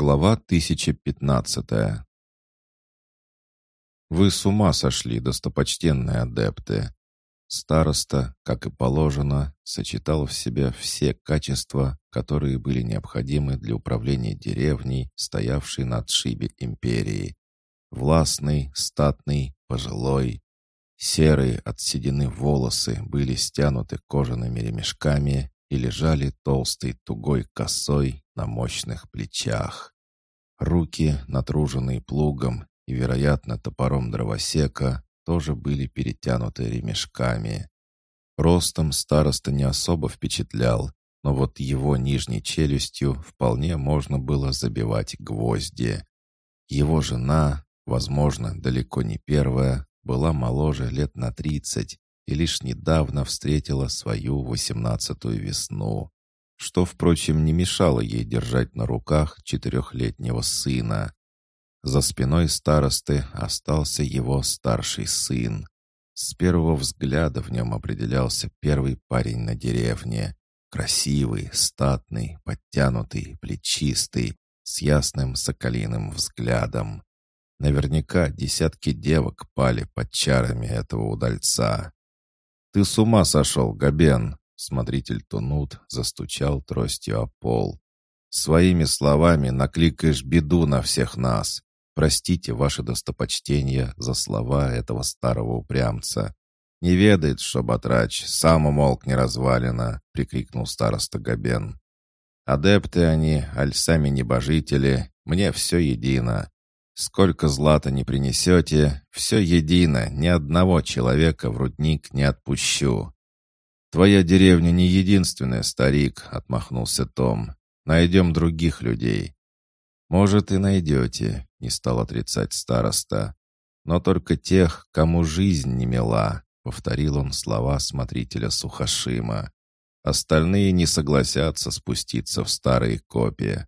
Глава 1015 «Вы с ума сошли, достопочтенные адепты!» Староста, как и положено, сочетал в себе все качества, которые были необходимы для управления деревней, стоявшей на отшибе империи. Властный, статный, пожилой. Серые от седины волосы были стянуты кожаными ремешками и лежали толстой тугой косой на мощных плечах. Руки, натруженные плугом и, вероятно, топором дровосека, тоже были перетянуты ремешками. Ростом староста не особо впечатлял, но вот его нижней челюстью вполне можно было забивать гвозди. Его жена, возможно, далеко не первая, была моложе лет на тридцать и лишь недавно встретила свою восемнадцатую весну, что, впрочем, не мешало ей держать на руках четырехлетнего сына. За спиной старосты остался его старший сын. С первого взгляда в нем определялся первый парень на деревне. Красивый, статный, подтянутый, плечистый, с ясным соколиным взглядом. Наверняка десятки девок пали под чарами этого удальца. «Ты с ума сошел, Габен!» Смотритель Тунут застучал тростью о пол. «Своими словами накликаешь беду на всех нас. Простите ваше достопочтение за слова этого старого упрямца. Не ведает, что батрач, сам умолк не развалина!» — прикрикнул староста Габен. «Адепты они, аль сами небожители, мне все едино. Сколько злата не принесете, все едино, ни одного человека в рудник не отпущу». «Твоя деревня не единственная, старик», — отмахнулся Том. «Найдем других людей». «Может, и найдете», — не стал отрицать староста. «Но только тех, кому жизнь не мила», — повторил он слова смотрителя Сухашима. «Остальные не согласятся спуститься в старые копии.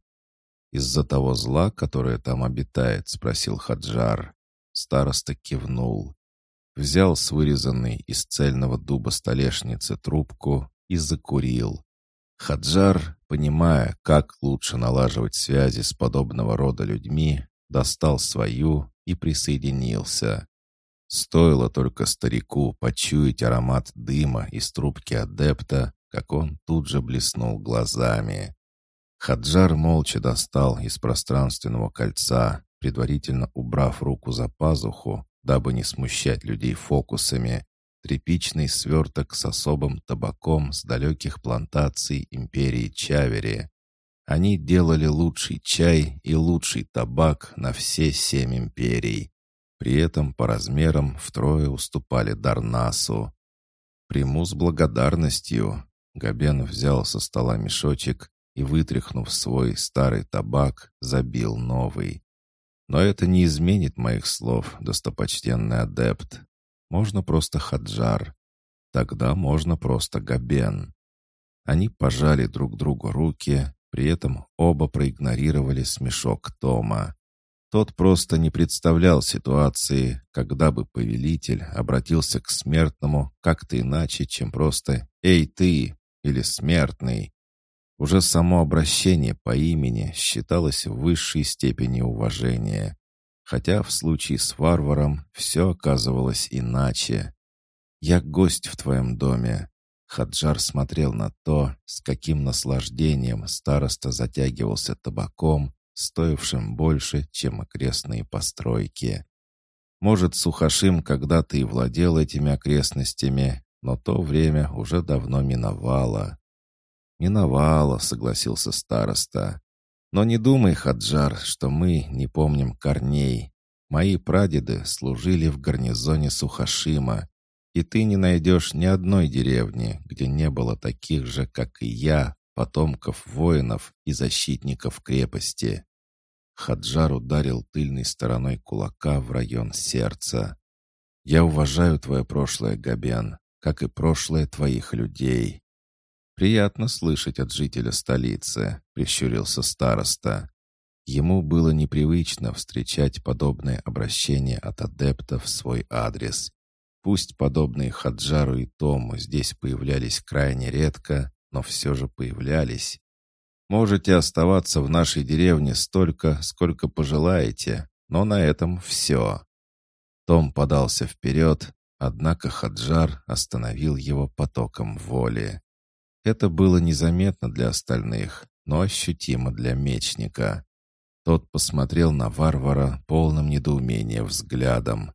«Из-за того зла, которое там обитает?» — спросил Хаджар. Староста кивнул. Взял с вырезанной из цельного дуба столешницы трубку и закурил. Хаджар, понимая, как лучше налаживать связи с подобного рода людьми, достал свою и присоединился. Стоило только старику почуять аромат дыма из трубки адепта, как он тут же блеснул глазами. Хаджар молча достал из пространственного кольца, предварительно убрав руку за пазуху, дабы не смущать людей фокусами, тряпичный сверток с особым табаком с далеких плантаций империи Чавери. Они делали лучший чай и лучший табак на все семь империй. При этом по размерам втрое уступали Дарнасу. «Приму с благодарностью». Габен взял со стола мешочек и, вытряхнув свой старый табак, забил новый. Но это не изменит моих слов, достопочтенный адепт. Можно просто Хаджар. Тогда можно просто Габен. Они пожали друг другу руки, при этом оба проигнорировали смешок Тома. Тот просто не представлял ситуации, когда бы повелитель обратился к смертному как-то иначе, чем просто «Эй, ты!» или «Смертный!» Уже само обращение по имени считалось высшей степени уважения. Хотя в случае с варваром все оказывалось иначе. «Я гость в твоем доме». Хаджар смотрел на то, с каким наслаждением староста затягивался табаком, стоившим больше, чем окрестные постройки. Может, Сухашим когда-то и владел этими окрестностями, но то время уже давно миновало. «Миновало», — согласился староста. «Но не думай, Хаджар, что мы не помним корней. Мои прадеды служили в гарнизоне Сухашима, и ты не найдешь ни одной деревни, где не было таких же, как и я, потомков воинов и защитников крепости». Хаджар ударил тыльной стороной кулака в район сердца. «Я уважаю твое прошлое, Габен, как и прошлое твоих людей. «Приятно слышать от жителя столицы», — прищурился староста. Ему было непривычно встречать подобное обращение от адептов в свой адрес. Пусть подобные Хаджару и Тому здесь появлялись крайне редко, но все же появлялись. Можете оставаться в нашей деревне столько, сколько пожелаете, но на этом все». Том подался вперед, однако Хаджар остановил его потоком воли. Это было незаметно для остальных, но ощутимо для мечника. Тот посмотрел на варвара полным недоумения взглядом.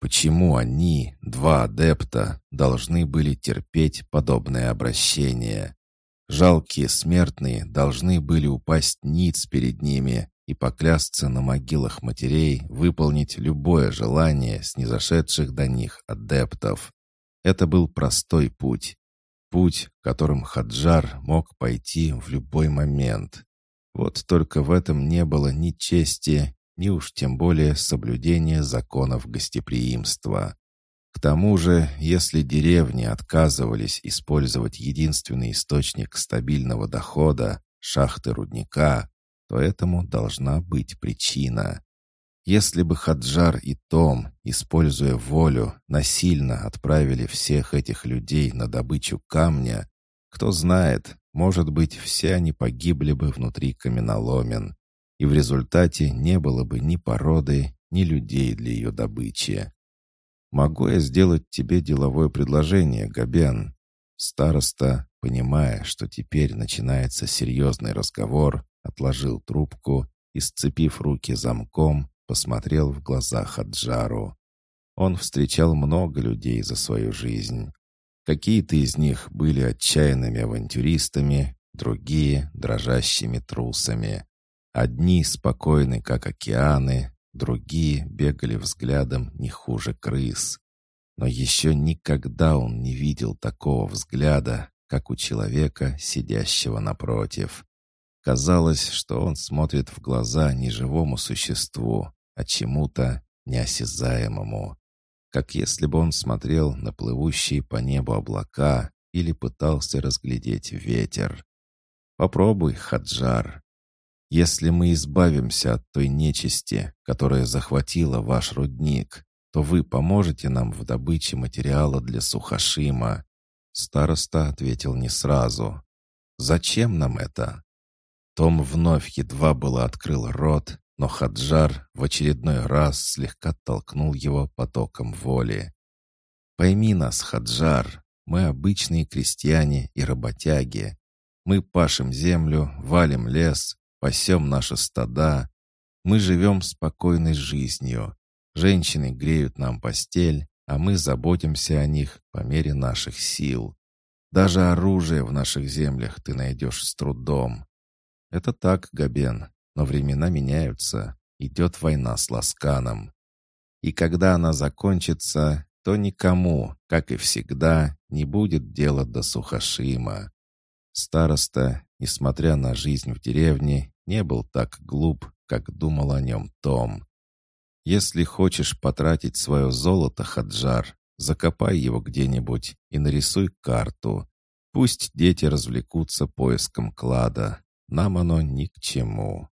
Почему они, два адепта, должны были терпеть подобное обращение? Жалкие смертные должны были упасть ниц перед ними и поклясться на могилах матерей выполнить любое желание снизошедших до них адептов. Это был простой путь. Путь, которым Хаджар мог пойти в любой момент. Вот только в этом не было ни чести, ни уж тем более соблюдения законов гостеприимства. К тому же, если деревни отказывались использовать единственный источник стабильного дохода — шахты рудника, то этому должна быть причина. Если бы Хаджар и Том, используя волю, насильно отправили всех этих людей на добычу камня, кто знает, может быть, все они погибли бы внутри каменоломен, и в результате не было бы ни породы, ни людей для ее добычи. «Могу я сделать тебе деловое предложение, Габен?» Староста, понимая, что теперь начинается серьезный разговор, отложил трубку и, сцепив руки замком, посмотрел в глаза Хаджару. Он встречал много людей за свою жизнь. Какие-то из них были отчаянными авантюристами, другие — дрожащими трусами. Одни спокойны, как океаны, Другие бегали взглядом не хуже крыс. Но еще никогда он не видел такого взгляда, как у человека, сидящего напротив. Казалось, что он смотрит в глаза не живому существу, а чему-то неосязаемому. Как если бы он смотрел на плывущие по небу облака или пытался разглядеть ветер. Попробуй, Хаджар. Если мы избавимся от той нечисти, которая захватила ваш рудник, то вы поможете нам в добыче материала для Сухашима». Староста ответил не сразу. «Зачем нам это?» Том вновь едва было открыл рот, но Хаджар в очередной раз слегка толкнул его потоком воли. «Пойми нас, Хаджар, мы обычные крестьяне и работяги. Мы пашем землю, валим лес, пасем наши стада. Мы живем спокойной жизнью. Женщины греют нам постель, а мы заботимся о них по мере наших сил. Даже оружие в наших землях ты найдешь с трудом. Это так, Габен, но времена меняются. Идет война с Ласканом. И когда она закончится, то никому, как и всегда, не будет дела до Сухашима. Староста, несмотря на жизнь в деревне, не был так глуп, как думал о нем Том. Если хочешь потратить свое золото, Хаджар, закопай его где-нибудь и нарисуй карту. Пусть дети развлекутся поиском клада. Нам оно ни к чему.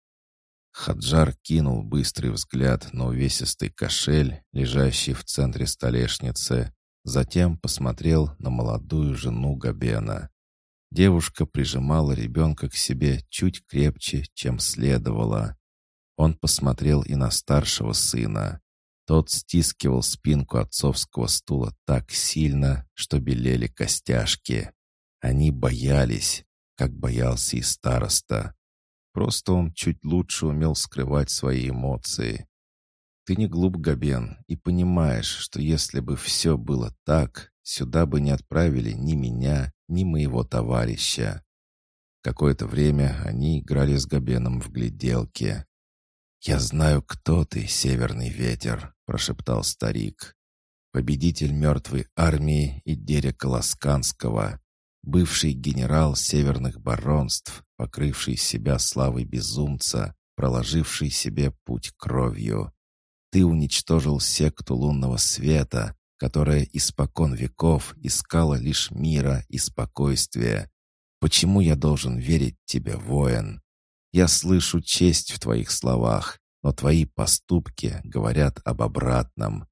Хаджар кинул быстрый взгляд на увесистый кошель, лежащий в центре столешницы, затем посмотрел на молодую жену Габена. Девушка прижимала ребенка к себе чуть крепче, чем следовало. Он посмотрел и на старшего сына. Тот стискивал спинку отцовского стула так сильно, что белели костяшки. Они боялись, как боялся и староста. Просто он чуть лучше умел скрывать свои эмоции. Ты не глуп, Габен, и понимаешь, что если бы все было так, сюда бы не отправили ни меня, ни моего товарища. Какое-то время они играли с Габеном в гляделке. «Я знаю, кто ты, северный ветер», — прошептал старик. «Победитель мертвой армии и Дерека Ласканского, бывший генерал северных баронств, покрывший себя славой безумца, проложивший себе путь кровью. Ты уничтожил секту лунного света, которая испокон веков искала лишь мира и спокойствия. Почему я должен верить тебе, воин? Я слышу честь в твоих словах, но твои поступки говорят об обратном.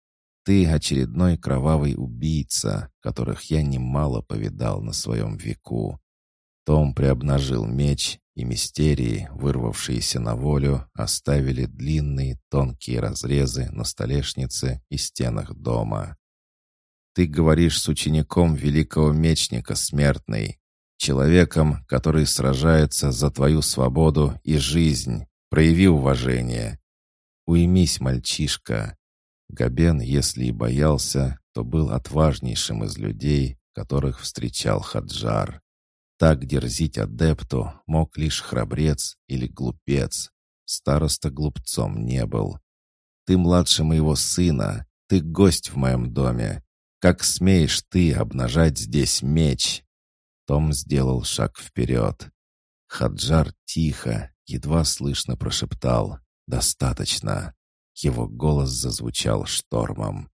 Ты очередной кровавый убийца, которых я немало повидал на своем веку. Том приобнажил меч и мистерии, вырвавшиеся на волю, оставили длинные тонкие разрезы на столешнице и стенах дома. «Ты говоришь с учеником великого мечника, смертный, человеком, который сражается за твою свободу и жизнь. Прояви уважение. Уймись, мальчишка». Габен, если и боялся, то был отважнейшим из людей, которых встречал Хаджар. Так дерзить адепту мог лишь храбрец или глупец. Староста глупцом не был. «Ты младше моего сына, ты гость в моем доме. Как смеешь ты обнажать здесь меч?» Том сделал шаг вперед. Хаджар тихо, едва слышно прошептал «Достаточно». Его голос зазвучал штормом.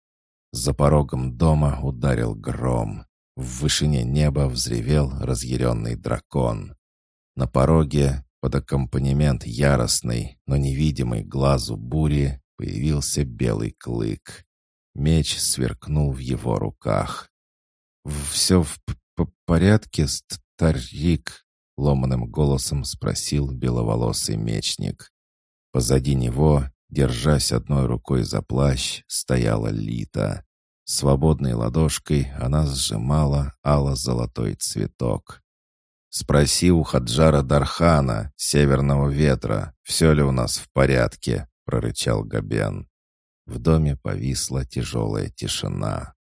За порогом дома ударил гром. В вышине неба взревел разъяренный дракон. На пороге, под аккомпанемент яростной, но невидимой глазу бури, появился белый клык. Меч сверкнул в его руках. «Все в порядке, старик?» — ломаным голосом спросил беловолосый мечник. Позади него, держась одной рукой за плащ, стояла Лита. Свободной ладошкой она сжимала ало-золотой цветок. «Спроси у Хаджара Дархана, Северного Ветра, все ли у нас в порядке», — прорычал Габен. В доме повисла тяжелая тишина.